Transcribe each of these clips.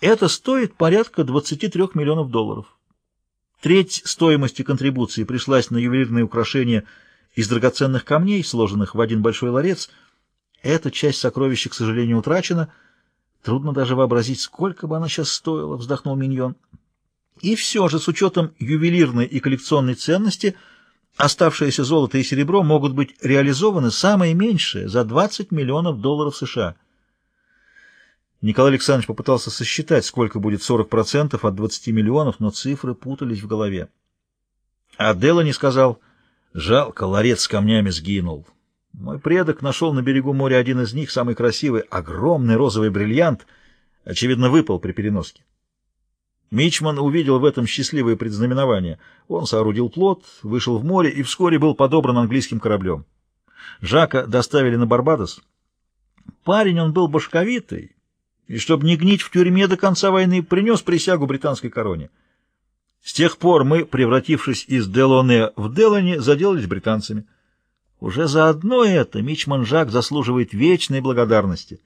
Это стоит порядка 23 миллионов долларов. Треть стоимости контрибуции пришлась на ювелирные украшения из драгоценных камней, сложенных в один большой ларец. Эта часть сокровища, к сожалению, утрачена. Трудно даже вообразить, сколько бы она сейчас стоила, вздохнул Миньон. И все же, с учетом ювелирной и коллекционной ценности, оставшееся золото и серебро могут быть реализованы самое меньшее за 20 миллионов долларов США. Николай Александрович попытался сосчитать, сколько будет 40% от 20 миллионов, но цифры путались в голове. А Делани сказал, жалко, ларец с камнями сгинул. Мой предок нашел на берегу моря один из них, самый красивый, огромный розовый бриллиант, очевидно, выпал при переноске. Мичман увидел в этом счастливое предзнаменование. Он соорудил плот, вышел в море и вскоре был подобран английским кораблем. Жака доставили на Барбадос. Парень он был башковитый, и, чтобы не гнить в тюрьме до конца войны, принес присягу британской короне. С тех пор мы, превратившись из Делоне в Делани, заделались британцами. Уже за одно это Мичман Жак заслуживает вечной благодарности.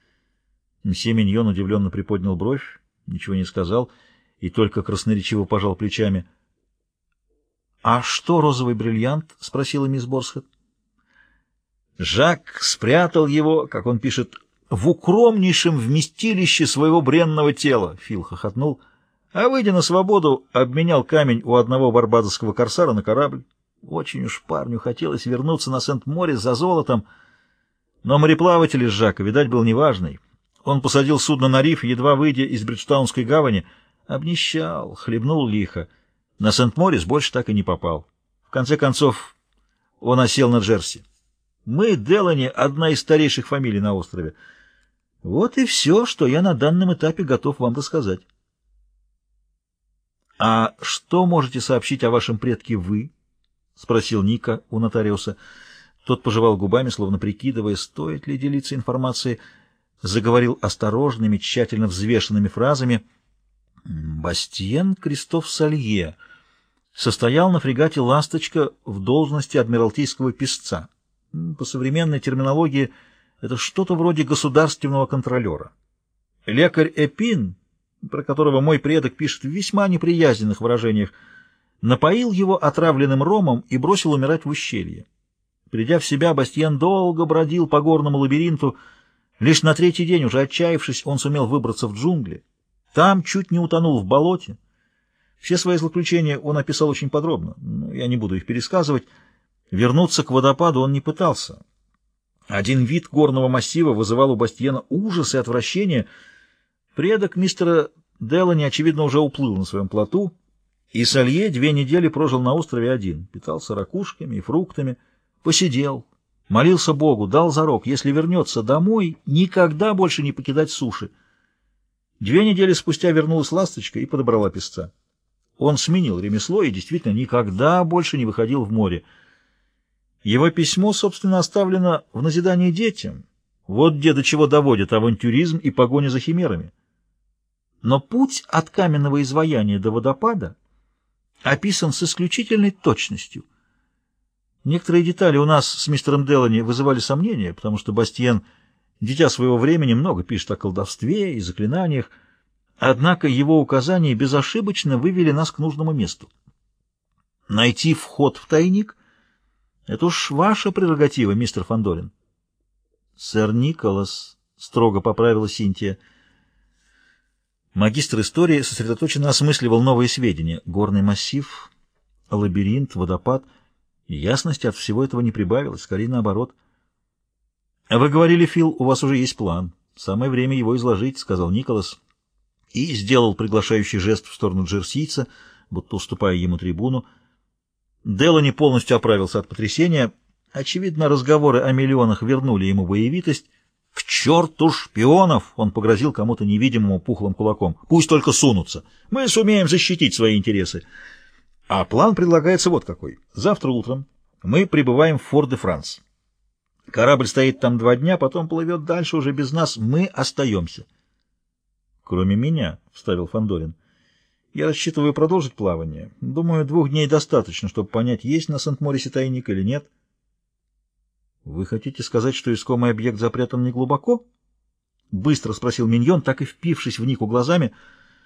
Мсье Миньон удивленно приподнял бровь, ничего не сказал и только красноречиво пожал плечами. — А что розовый бриллиант? — спросила мисс Борсхед. Жак спрятал его, как он пишет, в укромнейшем вместилище своего бренного тела, — Фил хохотнул, а, выйдя на свободу, обменял камень у одного барбадосского корсара на корабль. Очень уж парню хотелось вернуться на Сент-Море за золотом, но мореплаватель из Жака, видать, был неважный. Он посадил судно на риф, едва выйдя из Бриджтаунской гавани, обнищал, хлебнул лихо. На Сент-Морис больше так и не попал. В конце концов, он осел на Джерси. Мы, Делани, одна из старейших фамилий на острове. Вот и все, что я на данном этапе готов вам рассказать. — А что можете сообщить о вашем предке вы? — спросил Ника у нотариуса. Тот пожевал губами, словно прикидывая, стоит ли делиться информацией, заговорил осторожными, тщательно взвешенными фразами. Бастиен Кристоф Салье состоял на фрегате «Ласточка» в должности адмиралтейского писца. По современной терминологии – это что-то вроде государственного контролера. Лекарь Эпин, про которого мой предок пишет в весьма неприязненных выражениях, напоил его отравленным ромом и бросил умирать в ущелье. Придя в себя, Бастьян долго бродил по горному лабиринту. Лишь на третий день, уже отчаявшись, он сумел выбраться в джунгли. Там чуть не утонул в болоте. Все свои злоключения он описал очень подробно. Я не буду их пересказывать. Вернуться к водопаду он не пытался. Один вид горного массива вызывал у Бастиена ужас и отвращение. Предок мистера Делани, очевидно, уже уплыл на своем плоту, и Салье две недели прожил на острове один, питался ракушками и фруктами, посидел, молился Богу, дал зарок, если вернется домой, никогда больше не покидать суши. Две недели спустя вернулась ласточка и подобрала песца. Он сменил ремесло и действительно никогда больше не выходил в море. Его письмо, собственно, оставлено в назидании детям. Вот где до чего доводит авантюризм и погоня за химерами. Но путь от каменного изваяния до водопада описан с исключительной точностью. Некоторые детали у нас с мистером Делани вызывали сомнения, потому что Бастиен, дитя своего времени, много пишет о колдовстве и заклинаниях, однако его указания безошибочно вывели нас к нужному месту. Найти вход в тайник — это уж ваша прерогатива, мистер Фандорин. Сэр Николас, строго поправила Синтия. Магистр истории сосредоточенно осмысливал новые сведения. Горный массив, лабиринт, водопад. Ясности от всего этого не прибавилось, скорее наоборот. — Вы говорили, Фил, у вас уже есть план. Самое время его изложить, — сказал Николас. И сделал приглашающий жест в сторону джерсийца, будто уступая ему трибуну, — Делани полностью оправился от потрясения. Очевидно, разговоры о миллионах вернули ему боевитость. «К черту шпионов!» — он погрозил кому-то невидимому пухлым кулаком. «Пусть только сунутся. Мы сумеем защитить свои интересы». А план предлагается вот какой. Завтра утром мы прибываем в Фор-де-Франс. Корабль стоит там два дня, потом плывет дальше уже без нас. Мы остаемся. — Кроме меня, — вставил Фандорин. Я рассчитываю продолжить плавание. Думаю, двух дней достаточно, чтобы понять, есть на Сент-Морисе тайник или нет. Вы хотите сказать, что искомый объект запрятан неглубоко? Быстро спросил Миньон, так и впившись в Нику глазами —